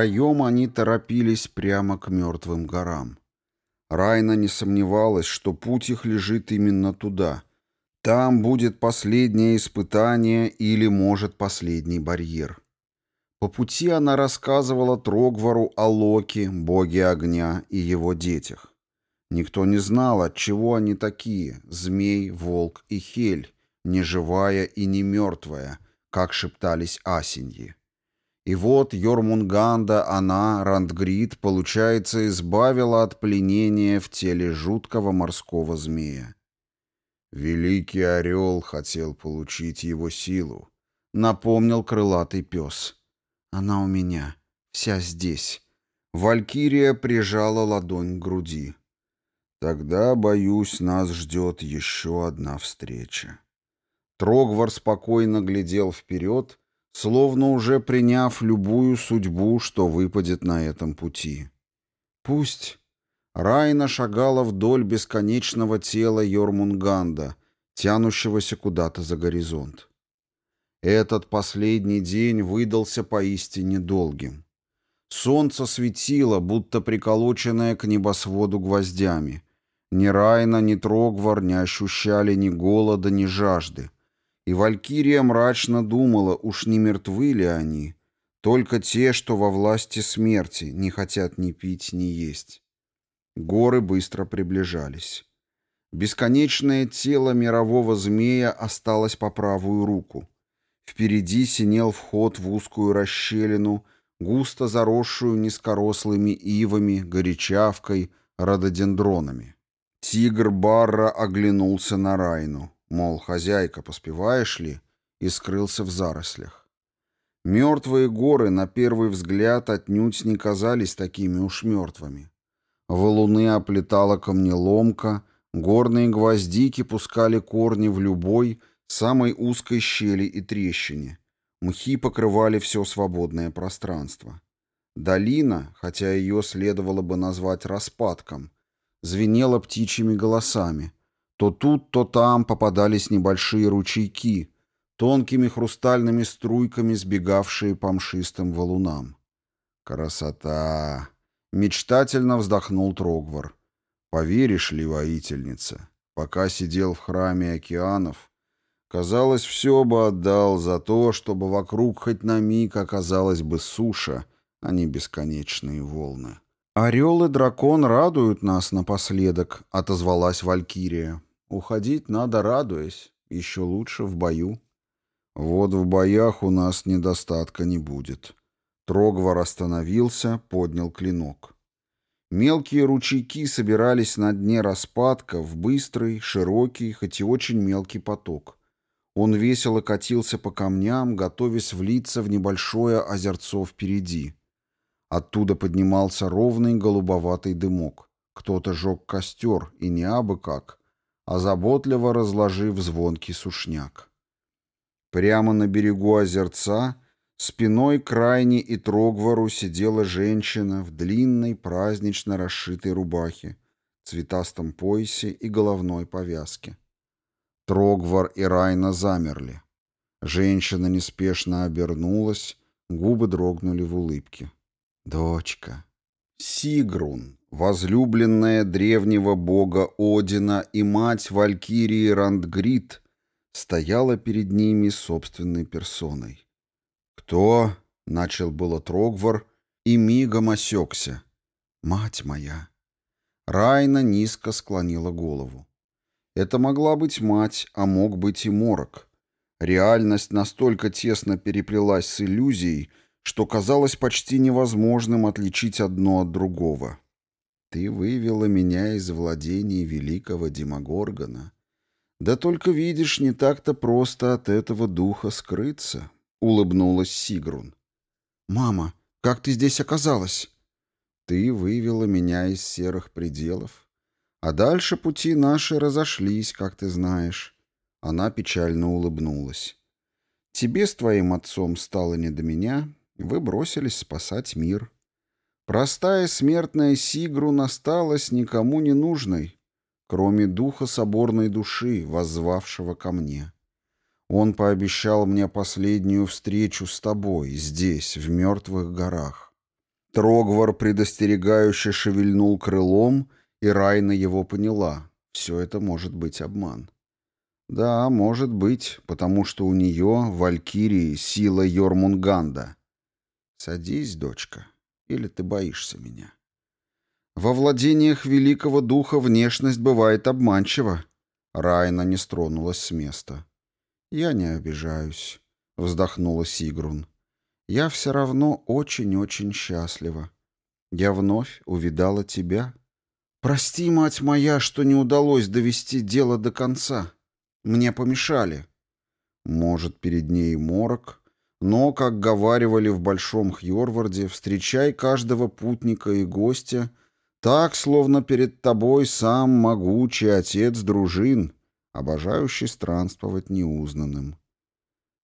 Втроем они торопились прямо к мертвым горам. Райна не сомневалась, что путь их лежит именно туда. Там будет последнее испытание или, может, последний барьер. По пути она рассказывала Трогвару о Локе, боге огня и его детях. Никто не знал, от чего они такие — змей, волк и хель, неживая и не мертвая, как шептались асеньи. И вот Йормунганда, она, Рандгрид, получается, избавила от пленения в теле жуткого морского змея. «Великий орел хотел получить его силу», — напомнил крылатый пес. «Она у меня, вся здесь». Валькирия прижала ладонь к груди. «Тогда, боюсь, нас ждет еще одна встреча». Трогвар спокойно глядел вперед, словно уже приняв любую судьбу, что выпадет на этом пути. Пусть Райна шагала вдоль бесконечного тела Йормунганда, тянущегося куда-то за горизонт. Этот последний день выдался поистине долгим. Солнце светило, будто приколоченное к небосводу гвоздями. Ни Райна, ни Трогвар не ощущали ни голода, ни жажды и Валькирия мрачно думала, уж не мертвы ли они, только те, что во власти смерти, не хотят ни пить, ни есть. Горы быстро приближались. Бесконечное тело мирового змея осталось по правую руку. Впереди синел вход в узкую расщелину, густо заросшую низкорослыми ивами, горячавкой, рододендронами. Тигр Барра оглянулся на Райну. Мол, хозяйка, поспеваешь ли? И скрылся в зарослях. Мертвые горы, на первый взгляд, отнюдь не казались такими уж мертвыми. Валуны оплетала камнеломка, горные гвоздики пускали корни в любой, самой узкой щели и трещине. Мхи покрывали все свободное пространство. Долина, хотя ее следовало бы назвать распадком, звенела птичьими голосами — то тут, то там попадались небольшие ручейки, тонкими хрустальными струйками сбегавшие по мшистым валунам. «Красота!» — мечтательно вздохнул Трогвар. «Поверишь ли, воительница, пока сидел в храме океанов, казалось, все бы отдал за то, чтобы вокруг хоть на миг оказалась бы суша, а не бесконечные волны». «Орел и дракон радуют нас напоследок», — отозвалась Валькирия. Уходить надо, радуясь, еще лучше в бою. Вот в боях у нас недостатка не будет. Трогвар остановился, поднял клинок. Мелкие ручейки собирались на дне распадка в быстрый, широкий, хоть и очень мелкий поток. Он весело катился по камням, готовясь влиться в небольшое озерцо впереди. Оттуда поднимался ровный голубоватый дымок. Кто-то жег костер, и не абы как, а озаботливо разложив звонкий сушняк. Прямо на берегу озерца спиной крайне и трогвору сидела женщина в длинной празднично расшитой рубахе, цветастом поясе и головной повязке. Трогвар и Райна замерли. Женщина неспешно обернулась, губы дрогнули в улыбке. «Дочка!» «Сигрун!» возлюбленная древнего бога Одина и мать Валькирии Рандгрид, стояла перед ними собственной персоной. «Кто?» — начал было Трогвар и мигом осекся. «Мать моя!» Райна низко склонила голову. Это могла быть мать, а мог быть и морок. Реальность настолько тесно переплелась с иллюзией, что казалось почти невозможным отличить одно от другого. Ты вывела меня из владений великого Демогоргона. Да только видишь, не так-то просто от этого духа скрыться, — улыбнулась Сигрун. Мама, как ты здесь оказалась? Ты вывела меня из серых пределов. А дальше пути наши разошлись, как ты знаешь. Она печально улыбнулась. Тебе с твоим отцом стало не до меня, вы бросились спасать мир. Простая смертная Сигруна сталась никому не нужной, кроме духа соборной души, воззвавшего ко мне. Он пообещал мне последнюю встречу с тобой здесь, в мертвых горах. Трогвар предостерегающе шевельнул крылом, и Райна его поняла. Все это может быть обман. Да, может быть, потому что у нее, Валькирии, сила Йормунганда. Садись, дочка. Или ты боишься меня? Во владениях великого духа внешность бывает обманчива. Райна не стронулась с места. Я не обижаюсь, вздохнула Сигрун. Я все равно очень-очень счастлива. Я вновь увидала тебя. Прости, мать моя, что не удалось довести дело до конца. Мне помешали. Может, перед ней морок, но, как говаривали в Большом Хьорварде, встречай каждого путника и гостя, так, словно перед тобой сам могучий отец дружин, обожающий странствовать неузнанным.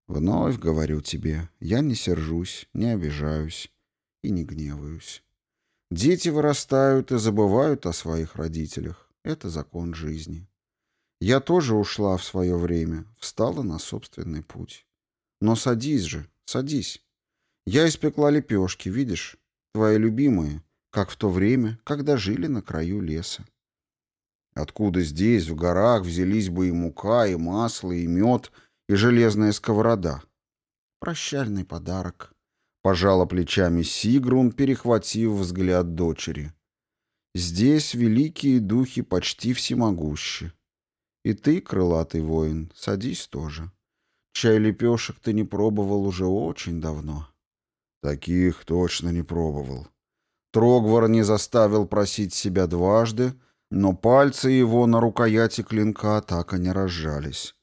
Вновь говорю тебе, я не сержусь, не обижаюсь и не гневаюсь. Дети вырастают и забывают о своих родителях. Это закон жизни. Я тоже ушла в свое время, встала на собственный путь. Но садись же, садись. Я испекла лепешки, видишь? Твои любимые, как в то время, когда жили на краю леса. Откуда здесь, в горах, взялись бы и мука, и масло, и мед, и железная сковорода? Прощальный подарок. Пожала плечами Сигрун, перехватив взгляд дочери. Здесь великие духи почти всемогущи. И ты, крылатый воин, садись тоже. Чай лепешек ты не пробовал уже очень давно. Таких точно не пробовал. Трогвар не заставил просить себя дважды, но пальцы его на рукояти клинка так и не разжались.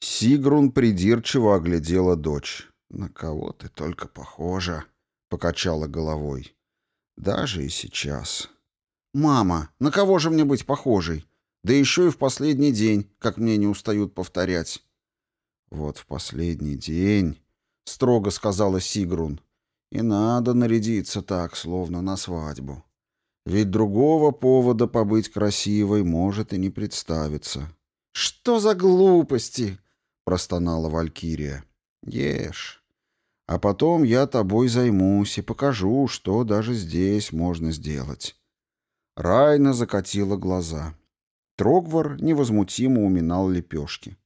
Сигрун придирчиво оглядела дочь. «На кого ты только похожа!» — покачала головой. «Даже и сейчас». «Мама, на кого же мне быть похожей? Да еще и в последний день, как мне не устают повторять». «Вот в последний день», — строго сказала Сигрун, — «и надо нарядиться так, словно на свадьбу. Ведь другого повода побыть красивой может и не представиться». «Что за глупости?» — простонала Валькирия. «Ешь. А потом я тобой займусь и покажу, что даже здесь можно сделать». Райна закатила глаза. Трогвар невозмутимо уминал лепешки.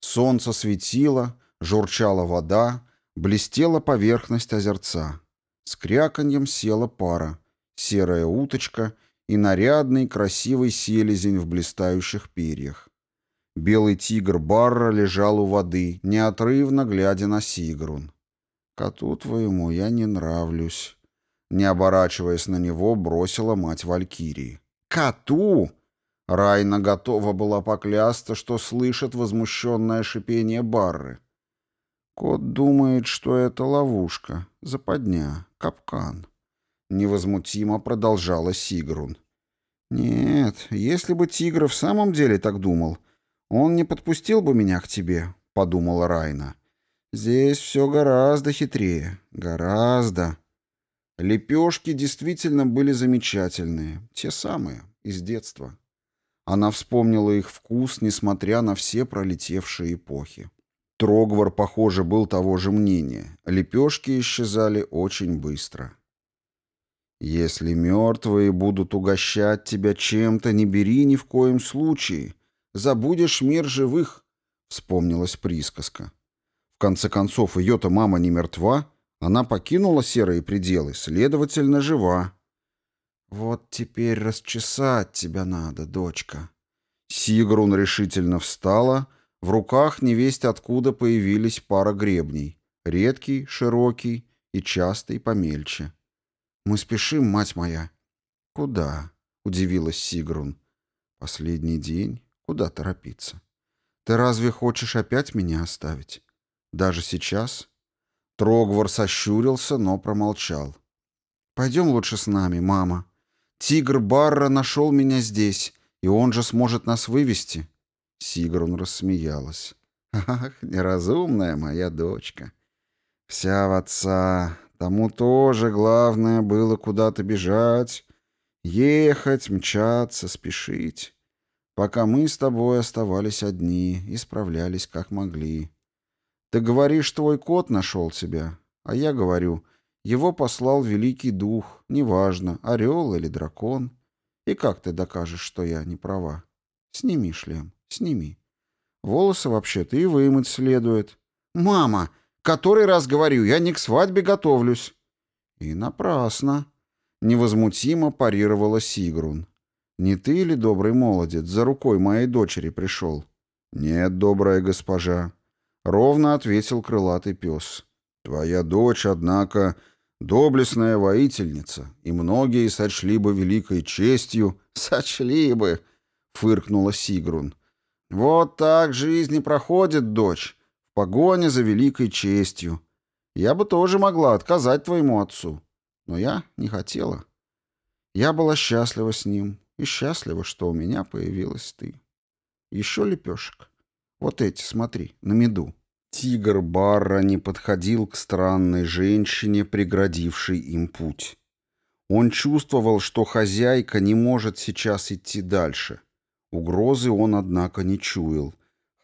Солнце светило, журчала вода, блестела поверхность озерца. С кряканьем села пара, серая уточка и нарядный красивый селезень в блистающих перьях. Белый тигр Барра лежал у воды, неотрывно глядя на Сигрун. «Коту твоему я не нравлюсь», — не оборачиваясь на него, бросила мать Валькирии. «Коту!» Райна готова была поклясться, что слышит возмущенное шипение Барры. Кот думает, что это ловушка, западня, капкан. Невозмутимо продолжала Сигрун. «Нет, если бы Тигр в самом деле так думал, он не подпустил бы меня к тебе», — подумала Райна. «Здесь все гораздо хитрее. Гораздо». Лепешки действительно были замечательные, те самые, из детства. Она вспомнила их вкус, несмотря на все пролетевшие эпохи. Трогвар, похоже, был того же мнения. Лепешки исчезали очень быстро. «Если мертвые будут угощать тебя чем-то, не бери ни в коем случае. Забудешь мир живых», — вспомнилась присказка. В конце концов, ее-то мама не мертва, она покинула серые пределы, следовательно, жива. «Вот теперь расчесать тебя надо, дочка». Сигрун решительно встала, в руках невесть откуда появились пара гребней, редкий, широкий и частый помельче. «Мы спешим, мать моя». «Куда?» — удивилась Сигрун. «Последний день? Куда торопиться? Ты разве хочешь опять меня оставить? Даже сейчас?» Трогвар сощурился, но промолчал. «Пойдем лучше с нами, мама», Тигр Барра нашел меня здесь, и он же сможет нас вывести». Сигрун рассмеялась. «Ах, неразумная моя дочка. Вся в отца. Тому тоже главное было куда-то бежать, ехать, мчаться, спешить. Пока мы с тобой оставались одни и справлялись как могли. Ты говоришь, твой кот нашел тебя, а я говорю — его послал великий дух, неважно, орел или дракон. И как ты докажешь, что я не права? Сними шлем, сними. Волосы вообще-то и вымыть следует. Мама, который раз говорю, я не к свадьбе готовлюсь. И напрасно. Невозмутимо парировала Сигрун. Не ты ли, добрый молодец, за рукой моей дочери пришел? Нет, добрая госпожа. Ровно ответил крылатый пес. Твоя дочь, однако, доблестная воительница, и многие сочли бы великой честью... — Сочли бы! — фыркнула Сигрун. — Вот так жизнь и проходит, дочь, в погоне за великой честью. Я бы тоже могла отказать твоему отцу, но я не хотела. Я была счастлива с ним и счастлива, что у меня появилась ты. Еще лепешек. Вот эти, смотри, на меду. Тигр Барра не подходил к странной женщине, преградившей им путь. Он чувствовал, что хозяйка не может сейчас идти дальше. Угрозы он, однако, не чуял.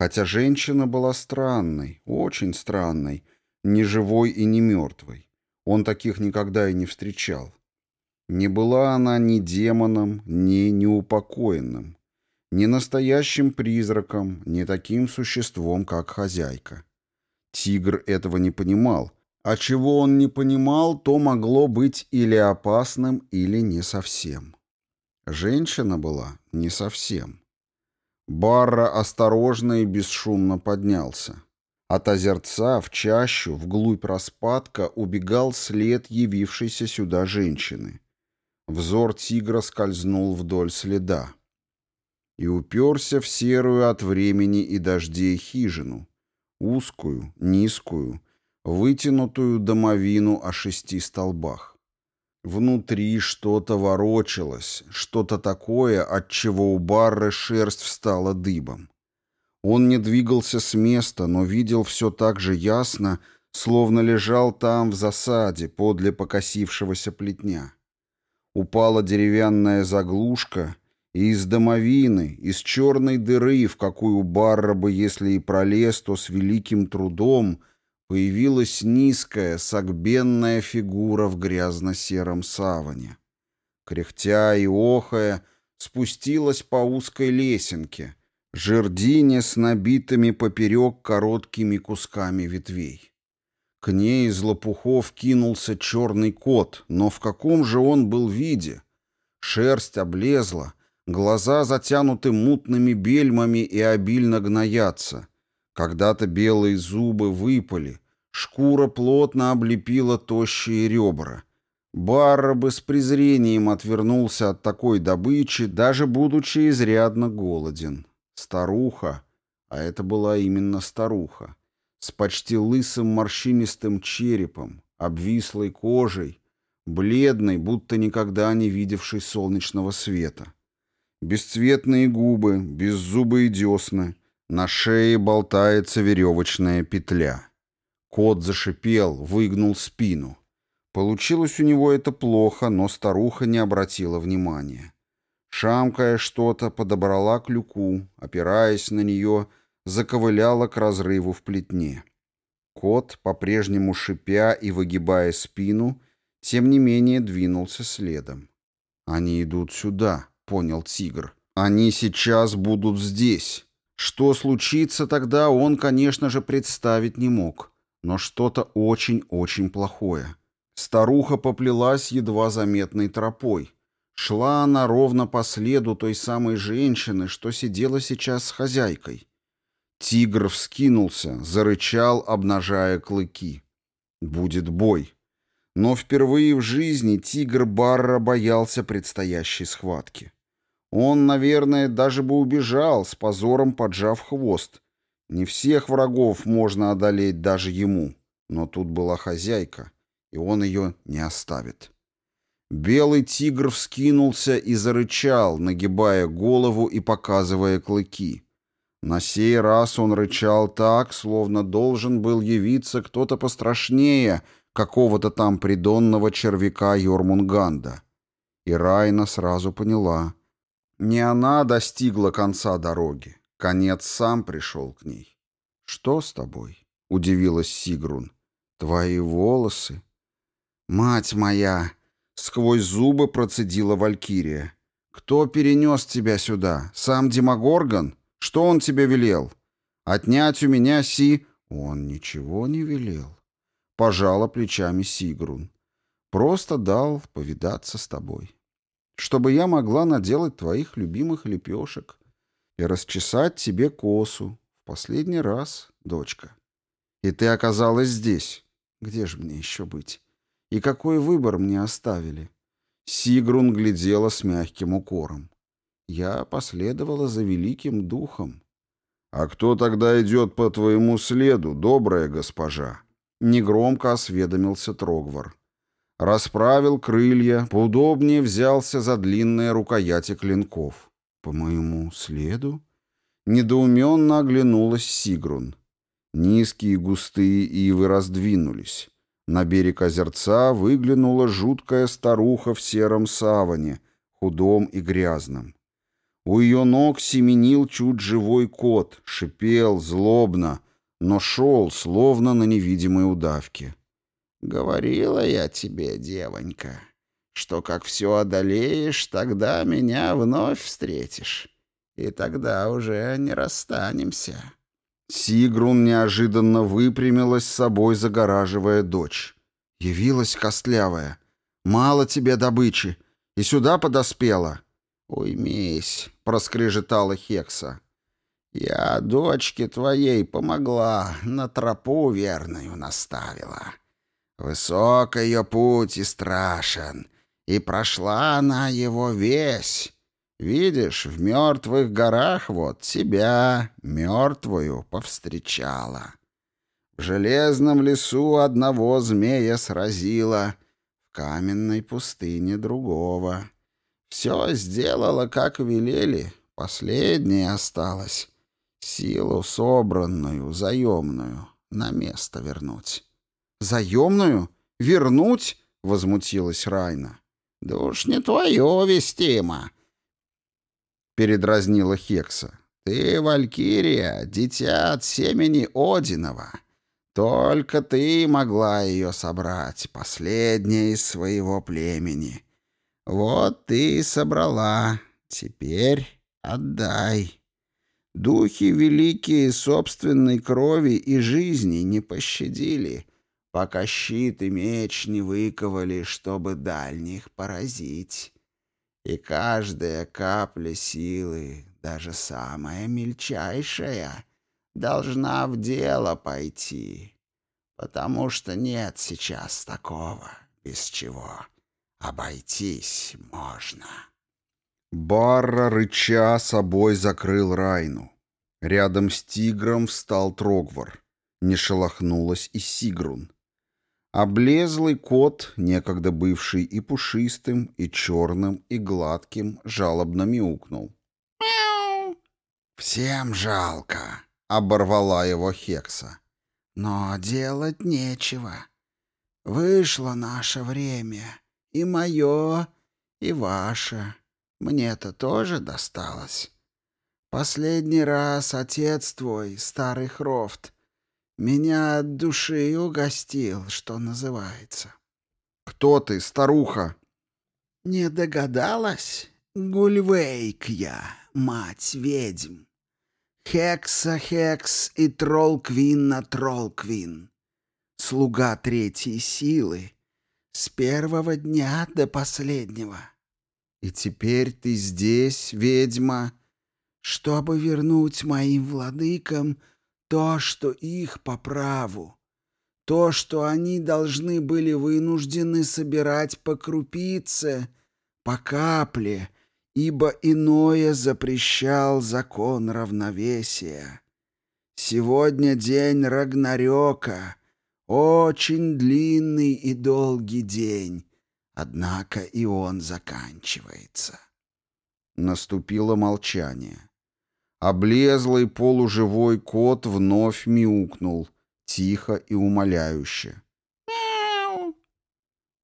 Хотя женщина была странной, очень странной, не живой и не мертвой. Он таких никогда и не встречал. Не была она ни демоном, ни неупокоенным, ни настоящим призраком, ни таким существом, как хозяйка. Тигр этого не понимал, а чего он не понимал, то могло быть или опасным, или не совсем. Женщина была не совсем. Барра осторожно и бесшумно поднялся. От озерца в чащу, вглубь распадка, убегал след явившейся сюда женщины. Взор тигра скользнул вдоль следа и уперся в серую от времени и дождей хижину, узкую, низкую, вытянутую домовину о шести столбах. Внутри что-то ворочалось, что-то такое, от чего у Барры шерсть встала дыбом. Он не двигался с места, но видел все так же ясно, словно лежал там в засаде подле покосившегося плетня. Упала деревянная заглушка — и из домовины, из черной дыры, в какую Барра бы, если и пролез, то с великим трудом, появилась низкая, согбенная фигура в грязно-сером саване. Кряхтя и охая, спустилась по узкой лесенке, жердине с набитыми поперек короткими кусками ветвей. К ней из лопухов кинулся черный кот, но в каком же он был виде? Шерсть облезла — Глаза затянуты мутными бельмами и обильно гноятся. Когда-то белые зубы выпали, шкура плотно облепила тощие ребра. Барра бы с презрением отвернулся от такой добычи, даже будучи изрядно голоден. Старуха, а это была именно старуха, с почти лысым морщинистым черепом, обвислой кожей, бледной, будто никогда не видевшей солнечного света. Бесцветные губы, беззубые десна. На шее болтается веревочная петля. Кот зашипел, выгнул спину. Получилось у него это плохо, но старуха не обратила внимания. Шамкая что-то, подобрала клюку, опираясь на нее, заковыляла к разрыву в плетне. Кот, по-прежнему шипя и выгибая спину, тем не менее двинулся следом. «Они идут сюда», — понял тигр. «Они сейчас будут здесь. Что случится тогда, он, конечно же, представить не мог. Но что-то очень-очень плохое». Старуха поплелась едва заметной тропой. Шла она ровно по следу той самой женщины, что сидела сейчас с хозяйкой. Тигр вскинулся, зарычал, обнажая клыки. «Будет бой». Но впервые в жизни тигр Барра боялся предстоящей схватки. Он, наверное, даже бы убежал, с позором поджав хвост. Не всех врагов можно одолеть даже ему. Но тут была хозяйка, и он ее не оставит. Белый тигр вскинулся и зарычал, нагибая голову и показывая клыки. На сей раз он рычал так, словно должен был явиться кто-то пострашнее какого-то там придонного червяка Йормунганда. И Райна сразу поняла — не она достигла конца дороги. Конец сам пришел к ней. «Что с тобой?» — удивилась Сигрун. «Твои волосы?» «Мать моя!» — сквозь зубы процедила Валькирия. «Кто перенес тебя сюда? Сам Демогоргон? Что он тебе велел? Отнять у меня Си...» «Он ничего не велел», — пожала плечами Сигрун. «Просто дал повидаться с тобой» чтобы я могла наделать твоих любимых лепешек и расчесать тебе косу в последний раз, дочка. И ты оказалась здесь. Где же мне еще быть? И какой выбор мне оставили?» Сигрун глядела с мягким укором. «Я последовала за великим духом». «А кто тогда идет по твоему следу, добрая госпожа?» Негромко осведомился Трогвар. Расправил крылья, поудобнее взялся за длинные рукояти клинков. «По моему следу?» Недоуменно оглянулась Сигрун. Низкие густые ивы раздвинулись. На берег озерца выглянула жуткая старуха в сером саване, худом и грязном. У ее ног семенил чуть живой кот, шипел злобно, но шел, словно на невидимой удавке. Говорила я тебе, девонька, что как все одолеешь, тогда меня вновь встретишь, и тогда уже не расстанемся». Сигрун неожиданно выпрямилась собой, загораживая дочь. «Явилась костлявая. Мало тебе добычи. И сюда подоспела». «Уймись», — проскрежетала Хекса. «Я дочке твоей помогла, на тропу верную наставила». Высок ее путь и страшен, и прошла она его весь. Видишь, в мертвых горах вот тебя, мертвую, повстречала. В железном лесу одного змея сразила, в каменной пустыне другого. Все сделала, как велели, последнее осталось. Силу собранную, заемную, на место вернуть. «Заемную? Вернуть?» — возмутилась Райна. «Да уж не твое вестимо!» — передразнила Хекса. «Ты, Валькирия, дитя от семени Одинова. Только ты могла ее собрать, последняя из своего племени. Вот ты и собрала. Теперь отдай. Духи великие собственной крови и жизни не пощадили, пока щит и меч не выковали, чтобы дальних поразить. И каждая капля силы, даже самая мельчайшая, должна в дело пойти, потому что нет сейчас такого, без чего обойтись можно. Барра, рыча, собой закрыл Райну. Рядом с тигром встал Трогвар. Не шелохнулась и Сигрун. Облезлый кот, некогда бывший и пушистым, и черным, и гладким, жалобно мяукнул. «Мяу!» «Всем жалко!» — оборвала его Хекса. «Но делать нечего. Вышло наше время. И мое, и ваше. Мне-то тоже досталось. Последний раз отец твой, старый Хрофт, меня от души угостил, что называется. Кто ты, старуха? Не догадалась? Гульвейк я, мать ведьм. Хекса Хекс и Тролквин на Тролквин. Слуга третьей силы. С первого дня до последнего. И теперь ты здесь, ведьма, чтобы вернуть моим владыкам — то, что их по праву, то, что они должны были вынуждены собирать по крупице, по капле, ибо иное запрещал закон равновесия. Сегодня день Рагнарёка, очень длинный и долгий день, однако и он заканчивается. Наступило молчание. Облезлый полуживой кот вновь мяукнул, тихо и умоляюще. «Мяу!»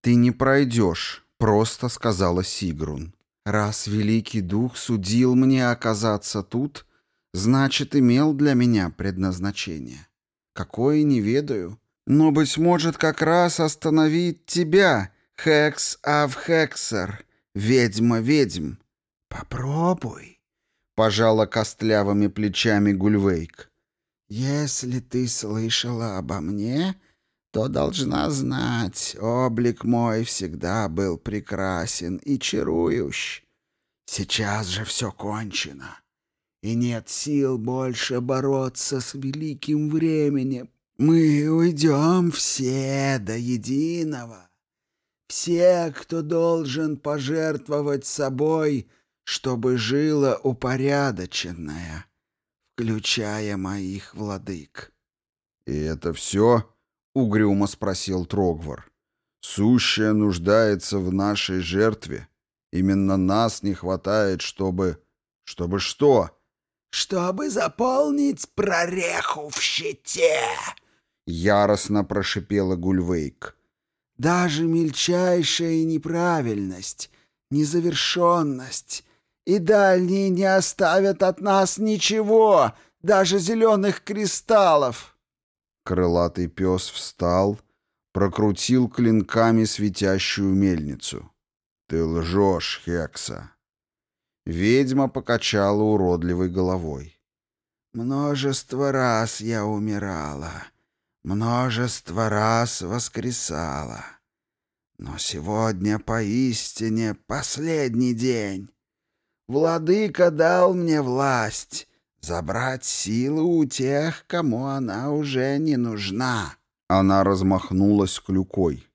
«Ты не пройдешь», — просто сказала Сигрун. «Раз Великий Дух судил мне оказаться тут, значит, имел для меня предназначение. Какое, не ведаю. Но, быть может, как раз остановить тебя, Хекс Авхексер, ведьма-ведьм. Попробуй» пожала костлявыми плечами Гульвейк. «Если ты слышала обо мне, то должна знать, облик мой всегда был прекрасен и чарующ. Сейчас же все кончено, и нет сил больше бороться с великим временем. Мы уйдем все до единого. Все, кто должен пожертвовать собой — чтобы жило упорядоченное, включая моих владык». «И это все?» — угрюмо спросил Трогвар. «Сущее нуждается в нашей жертве. Именно нас не хватает, чтобы... чтобы что?» «Чтобы заполнить прореху в щите!» — яростно прошипела Гульвейк. «Даже мельчайшая неправильность, незавершенность, и дальние не оставят от нас ничего, даже зеленых кристаллов!» Крылатый пес встал, прокрутил клинками светящую мельницу. «Ты лжешь, Хекса!» Ведьма покачала уродливой головой. «Множество раз я умирала, множество раз воскресала. Но сегодня поистине последний день. Владыка дал мне власть забрать силу у тех, кому она уже не нужна». Она размахнулась клюкой.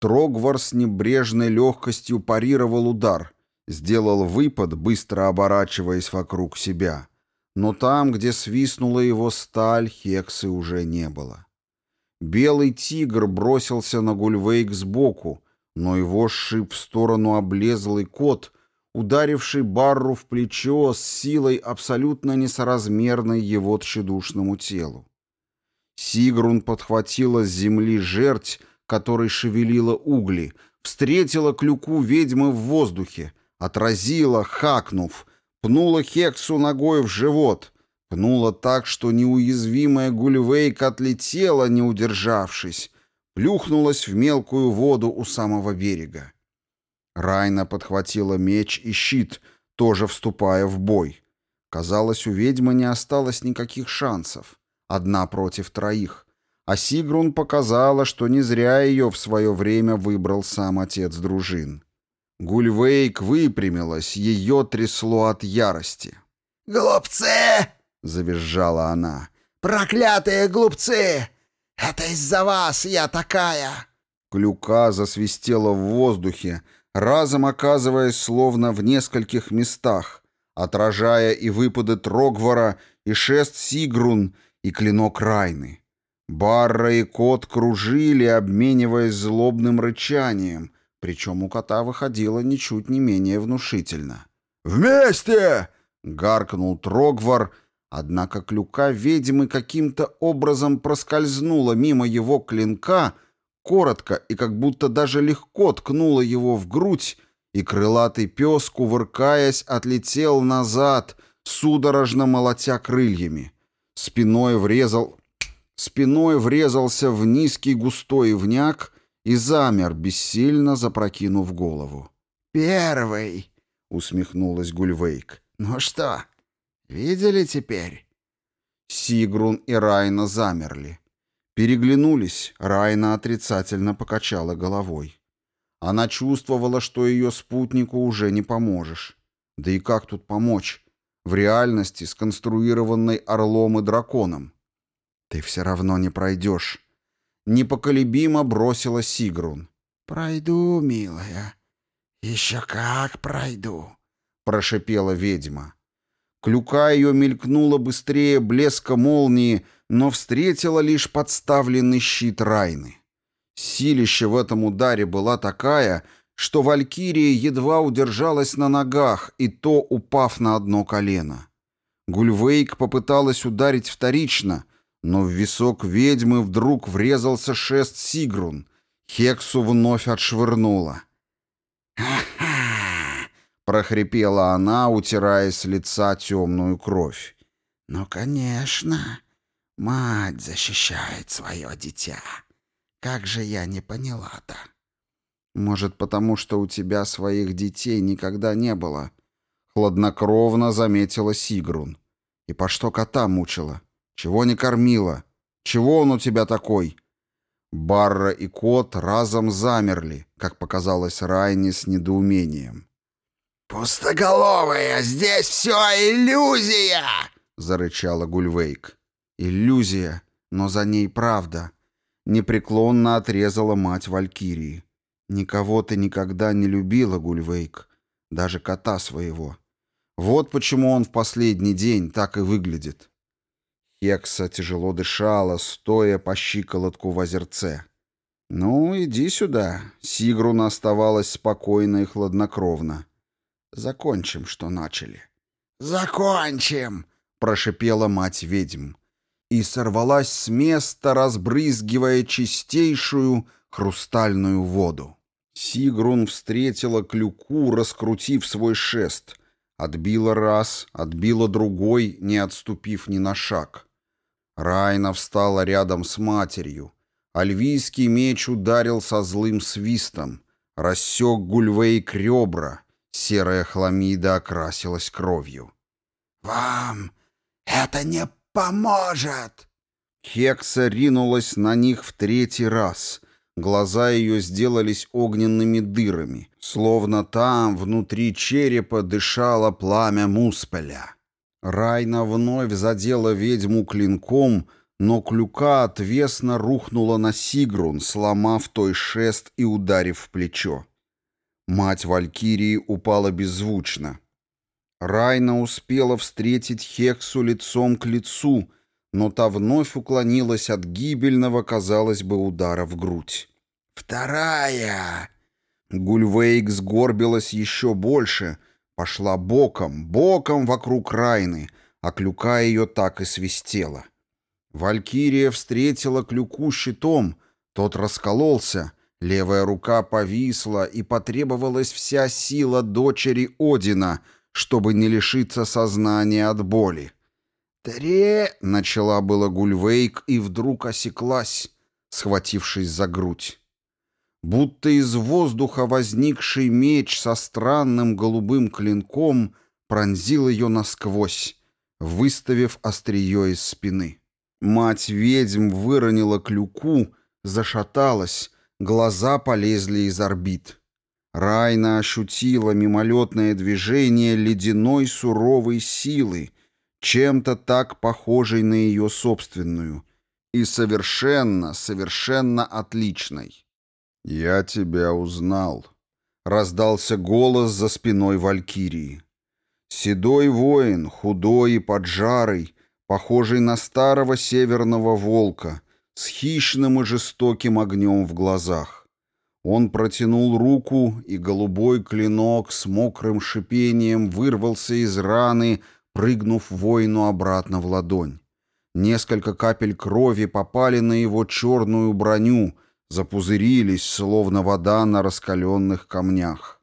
Трогвар с небрежной легкостью парировал удар, сделал выпад, быстро оборачиваясь вокруг себя. Но там, где свистнула его сталь, Хексы уже не было. Белый тигр бросился на Гульвейк сбоку, но его сшиб в сторону облезлый кот — ударивший Барру в плечо с силой, абсолютно несоразмерной его тщедушному телу. Сигрун подхватила с земли жерть, которой шевелила угли, встретила клюку ведьмы в воздухе, отразила, хакнув, пнула Хексу ногой в живот, пнула так, что неуязвимая Гульвейк отлетела, не удержавшись, плюхнулась в мелкую воду у самого берега. Райна подхватила меч и щит, тоже вступая в бой. Казалось, у ведьмы не осталось никаких шансов. Одна против троих. А Сигрун показала, что не зря ее в свое время выбрал сам отец дружин. Гульвейк выпрямилась, ее трясло от ярости. «Глупцы!» — завизжала она. «Проклятые глупцы! Это из-за вас я такая!» Клюка засвистела в воздухе, разом оказываясь словно в нескольких местах, отражая и выпады Трогвара, и шест Сигрун, и клинок Райны. Барра и кот кружили, обмениваясь злобным рычанием, причем у кота выходило ничуть не менее внушительно. «Вместе!» — гаркнул Трогвар, однако клюка ведьмы каким-то образом проскользнула мимо его клинка — коротко и как будто даже легко ткнула его в грудь, и крылатый пес, кувыркаясь, отлетел назад, судорожно молотя крыльями. Спиной врезал... Спиной врезался в низкий густой вняк и замер, бессильно запрокинув голову. «Первый!» — усмехнулась Гульвейк. «Ну что, видели теперь?» Сигрун и Райна замерли. Переглянулись, Райна отрицательно покачала головой. Она чувствовала, что ее спутнику уже не поможешь. Да и как тут помочь? В реальности, сконструированной орлом и драконом. «Ты все равно не пройдешь», — непоколебимо бросила Сигрун. «Пройду, милая. Еще как пройду», — прошипела ведьма. Клюка ее мелькнула быстрее блеска молнии — но встретила лишь подставленный щит Райны. Силище в этом ударе была такая, что Валькирия едва удержалась на ногах, и то упав на одно колено. Гульвейк попыталась ударить вторично, но в висок ведьмы вдруг врезался шест Сигрун. Хексу вновь отшвырнула. «Ха-ха!» — прохрипела она, утирая с лица темную кровь. «Ну, конечно!» Мать защищает свое дитя. Как же я не поняла-то? Может, потому что у тебя своих детей никогда не было? Хладнокровно заметила Сигрун. И по что кота мучила? Чего не кормила? Чего он у тебя такой? Барра и кот разом замерли, как показалось Райне с недоумением. «Пустоголовая, здесь все иллюзия!» — зарычала Гульвейк. Иллюзия, но за ней правда. Непреклонно отрезала мать Валькирии. Никого ты никогда не любила, Гульвейк, даже кота своего. Вот почему он в последний день так и выглядит. Хекса тяжело дышала, стоя по щиколотку в озерце. «Ну, иди сюда». Сигруна оставалась спокойно и хладнокровно. «Закончим, что начали». «Закончим!» — прошипела мать ведьм и сорвалась с места, разбрызгивая чистейшую хрустальную воду. Сигрун встретила клюку, раскрутив свой шест. Отбила раз, отбила другой, не отступив ни на шаг. Райна встала рядом с матерью. Альвийский меч ударил со злым свистом. Рассек Гульвейк ребра. Серая хламида окрасилась кровью. «Вам это не поможет!» Хекса ринулась на них в третий раз. Глаза ее сделались огненными дырами, словно там, внутри черепа, дышало пламя Муспеля. Райна вновь задела ведьму клинком, но клюка отвесно рухнула на Сигрун, сломав той шест и ударив в плечо. Мать Валькирии упала беззвучно. Райна успела встретить Хексу лицом к лицу, но та вновь уклонилась от гибельного, казалось бы, удара в грудь. «Вторая!» Гульвейк сгорбилась еще больше, пошла боком, боком вокруг Райны, а клюка ее так и свистела. Валькирия встретила клюку щитом, тот раскололся, левая рука повисла, и потребовалась вся сила дочери Одина — чтобы не лишиться сознания от боли. «Тре!» — начала было Гульвейк и вдруг осеклась, схватившись за грудь. Будто из воздуха возникший меч со странным голубым клинком пронзил ее насквозь, выставив острие из спины. Мать-ведьм выронила клюку, зашаталась, глаза полезли из орбит. Райна ощутила мимолетное движение ледяной суровой силы, чем-то так похожей на ее собственную, и совершенно, совершенно отличной. «Я тебя узнал», — раздался голос за спиной Валькирии. Седой воин, худой и поджарый, похожий на старого северного волка, с хищным и жестоким огнем в глазах. Он протянул руку, и голубой клинок с мокрым шипением вырвался из раны, прыгнув воину обратно в ладонь. Несколько капель крови попали на его черную броню, запузырились, словно вода на раскаленных камнях.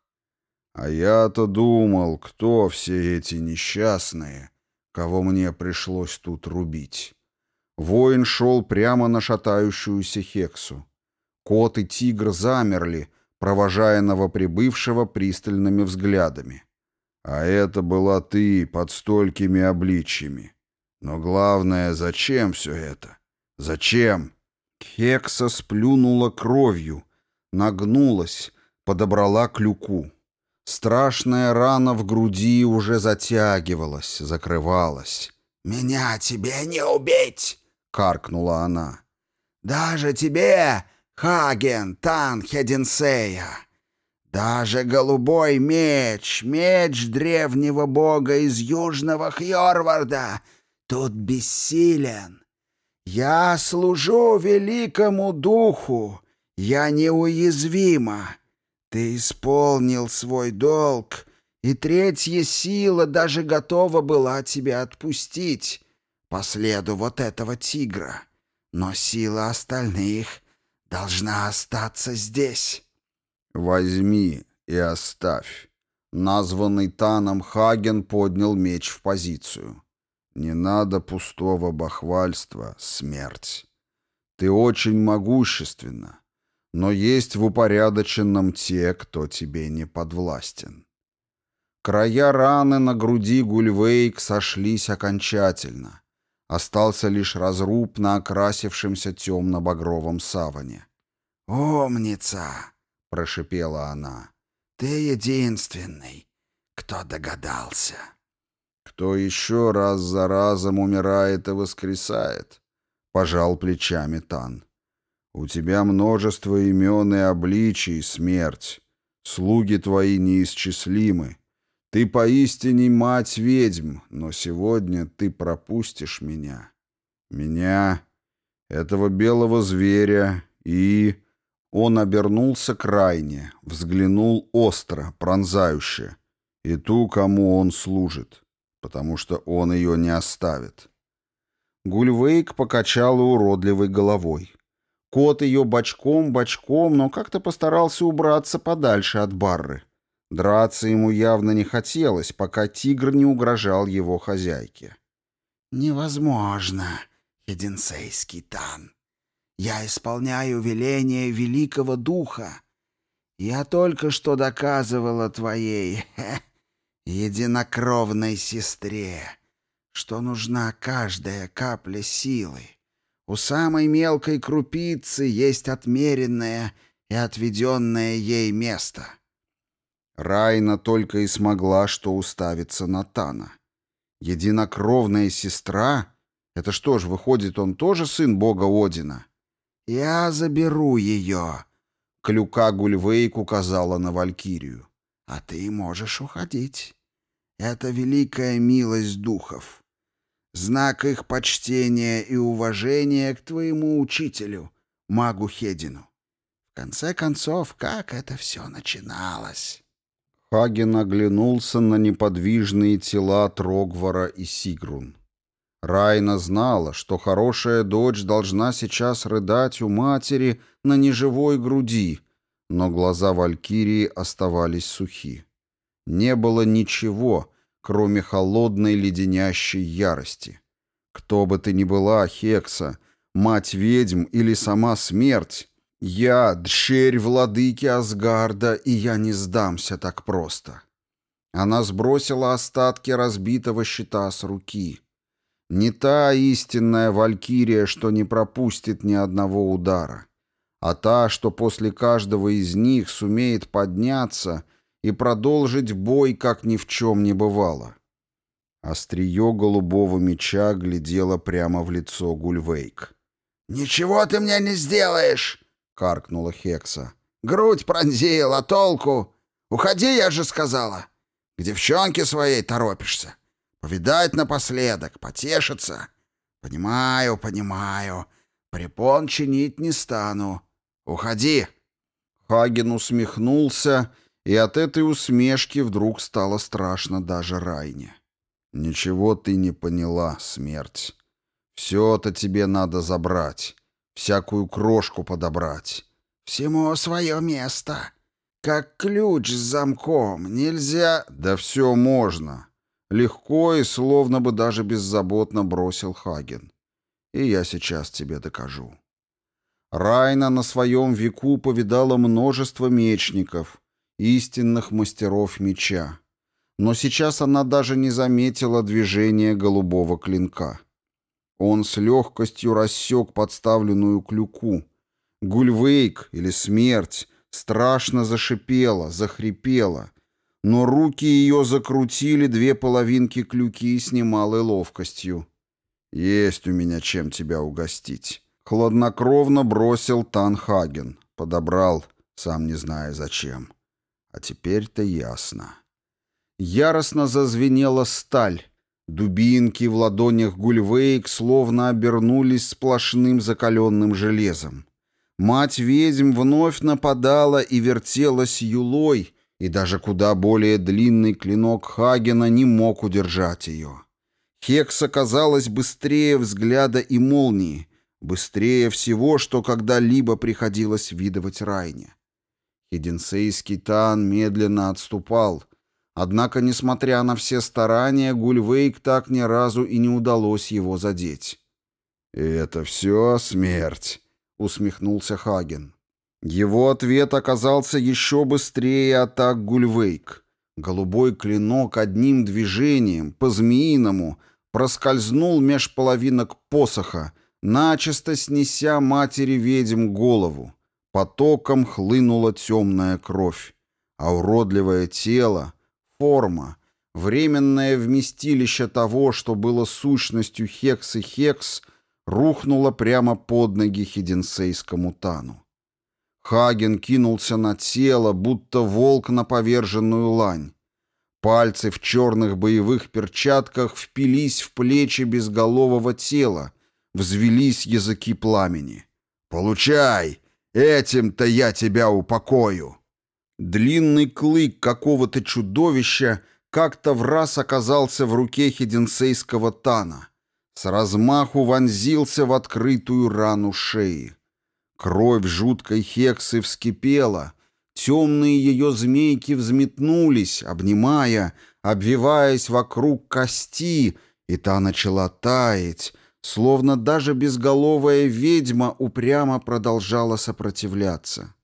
А я-то думал, кто все эти несчастные, кого мне пришлось тут рубить. Воин шел прямо на шатающуюся Хексу. Кот и тигр замерли, провожая новоприбывшего пристальными взглядами. А это была ты под столькими обличьями. Но главное, зачем все это? Зачем? Кекса сплюнула кровью, нагнулась, подобрала клюку. Страшная рана в груди уже затягивалась, закрывалась. «Меня тебе не убить!» — каркнула она. «Даже тебе, Хаген, Тан Танхединсея. Даже голубой меч, меч древнего бога из Южного Хьорварда, тут бессилен. Я служу великому духу, я неуязвима. Ты исполнил свой долг, и третья сила даже готова была тебя отпустить по следу вот этого тигра. Но сила остальных должна остаться здесь». «Возьми и оставь». Названный Таном Хаген поднял меч в позицию. «Не надо пустого бахвальства, смерть. Ты очень могущественна, но есть в упорядоченном те, кто тебе не подвластен». Края раны на груди Гульвейк сошлись окончательно — Остался лишь разруб на окрасившемся темно-багровом саване. Омница, — прошипела она. «Ты единственный, кто догадался». «Кто еще раз за разом умирает и воскресает?» — пожал плечами Тан. «У тебя множество имен и обличий, смерть. Слуги твои неисчислимы. Ты поистине мать ведьм, но сегодня ты пропустишь меня. Меня, этого белого зверя и... Он обернулся крайне, взглянул остро, пронзающе. И ту, кому он служит, потому что он ее не оставит. Гульвейк покачал уродливой головой. Кот ее бочком-бочком, но как-то постарался убраться подальше от барры. Драться ему явно не хотелось, пока тигр не угрожал его хозяйке. «Невозможно, Хединсейский тан. Я исполняю веление Великого Духа. Я только что доказывала твоей хе, единокровной сестре, что нужна каждая капля силы. У самой мелкой крупицы есть отмеренное и отведенное ей место». Райна только и смогла что уставиться на Тана. Единокровная сестра? Это что ж, выходит, он тоже сын бога Одина? «Я заберу ее», — клюка Гульвейк указала на Валькирию. «А ты можешь уходить. Это великая милость духов. Знак их почтения и уважения к твоему учителю, магу Хедину. В конце концов, как это все начиналось?» Хаген оглянулся на неподвижные тела Трогвара и Сигрун. Райна знала, что хорошая дочь должна сейчас рыдать у матери на неживой груди, но глаза Валькирии оставались сухи. Не было ничего, кроме холодной леденящей ярости. Кто бы ты ни была, Хекса, мать ведьм или сама смерть, «Я дщерь владыки Асгарда, и я не сдамся так просто». Она сбросила остатки разбитого щита с руки. Не та истинная валькирия, что не пропустит ни одного удара, а та, что после каждого из них сумеет подняться и продолжить бой, как ни в чем не бывало. Острие голубого меча глядело прямо в лицо Гульвейк. «Ничего ты мне не сделаешь!» — каркнула Хекса. «Грудь пронзила толку? Уходи, я же сказала! К девчонке своей торопишься. Повидать напоследок, потешиться. Понимаю, понимаю. Препон чинить не стану. Уходи!» Хаген усмехнулся, и от этой усмешки вдруг стало страшно даже Райне. «Ничего ты не поняла, смерть. Все-то тебе надо забрать всякую крошку подобрать. Всему свое место. Как ключ с замком, нельзя... Да все можно. Легко и словно бы даже беззаботно бросил Хаген. И я сейчас тебе докажу. Райна на своем веку повидала множество мечников, истинных мастеров меча. Но сейчас она даже не заметила движения голубого клинка. Он с легкостью рассек подставленную клюку. Гульвейк или смерть страшно зашипела, захрипела. Но руки ее закрутили две половинки клюки с немалой ловкостью. «Есть у меня чем тебя угостить». Хладнокровно бросил Танхаген. Подобрал, сам не зная зачем. А теперь-то ясно. Яростно зазвенела сталь. Дубинки в ладонях Гульвейк словно обернулись сплошным закаленным железом. Мать-ведьм вновь нападала и вертелась юлой, и даже куда более длинный клинок Хагена не мог удержать ее. Хекс оказалась быстрее взгляда и молнии, быстрее всего, что когда-либо приходилось видывать Райне. Хеденсейский тан медленно отступал — Однако, несмотря на все старания, Гульвейк так ни разу и не удалось его задеть. «И это все смерть», — усмехнулся Хаген. Его ответ оказался еще быстрее атак Гульвейк. Голубой клинок одним движением, по-змеиному, проскользнул меж половинок посоха, начисто снеся матери-ведьм голову. Потоком хлынула темная кровь, а уродливое тело, форма, временное вместилище того, что было сущностью Хекс и Хекс, рухнуло прямо под ноги хеденсейскому Тану. Хаген кинулся на тело, будто волк на поверженную лань. Пальцы в черных боевых перчатках впились в плечи безголового тела, взвелись языки пламени. «Получай! Этим-то я тебя упокою!» Длинный клык какого-то чудовища как-то в раз оказался в руке хеденсейского тана. С размаху вонзился в открытую рану шеи. Кровь жуткой хексы вскипела, темные ее змейки взметнулись, обнимая, обвиваясь вокруг кости, и та начала таять, словно даже безголовая ведьма упрямо продолжала сопротивляться.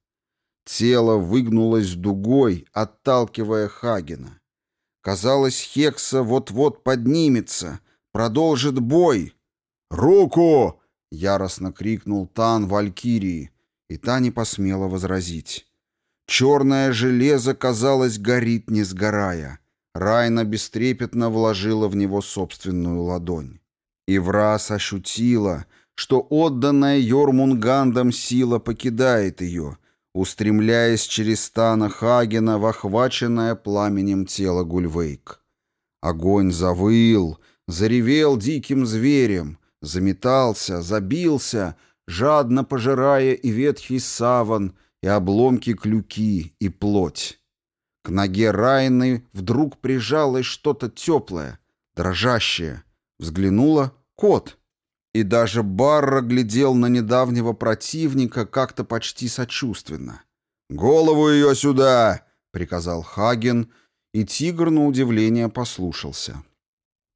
Тело выгнулось дугой, отталкивая Хагена. Казалось, Хекса вот-вот поднимется, продолжит бой. «Руку!» — яростно крикнул Тан Валькирии, и та не посмела возразить. Черное железо, казалось, горит, не сгорая. Райна бестрепетно вложила в него собственную ладонь. И враз ощутила, что отданная Йормунгандом сила покидает ее, устремляясь через стана Хагена в охваченное пламенем тело Гульвейк. Огонь завыл, заревел диким зверем, заметался, забился, жадно пожирая и ветхий саван, и обломки клюки, и плоть. К ноге Райны вдруг прижалось что-то теплое, дрожащее. Взглянула — кот — и даже Барра глядел на недавнего противника как-то почти сочувственно. «Голову ее сюда!» — приказал Хаген, и тигр на удивление послушался.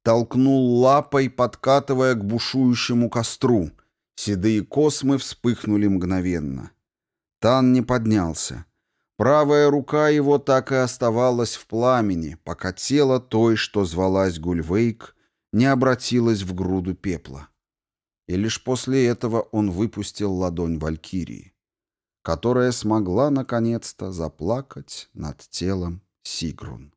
Толкнул лапой, подкатывая к бушующему костру. Седые космы вспыхнули мгновенно. Тан не поднялся. Правая рука его так и оставалась в пламени, пока тело той, что звалась Гульвейк, не обратилось в груду пепла и лишь после этого он выпустил ладонь Валькирии, которая смогла наконец-то заплакать над телом Сигрун.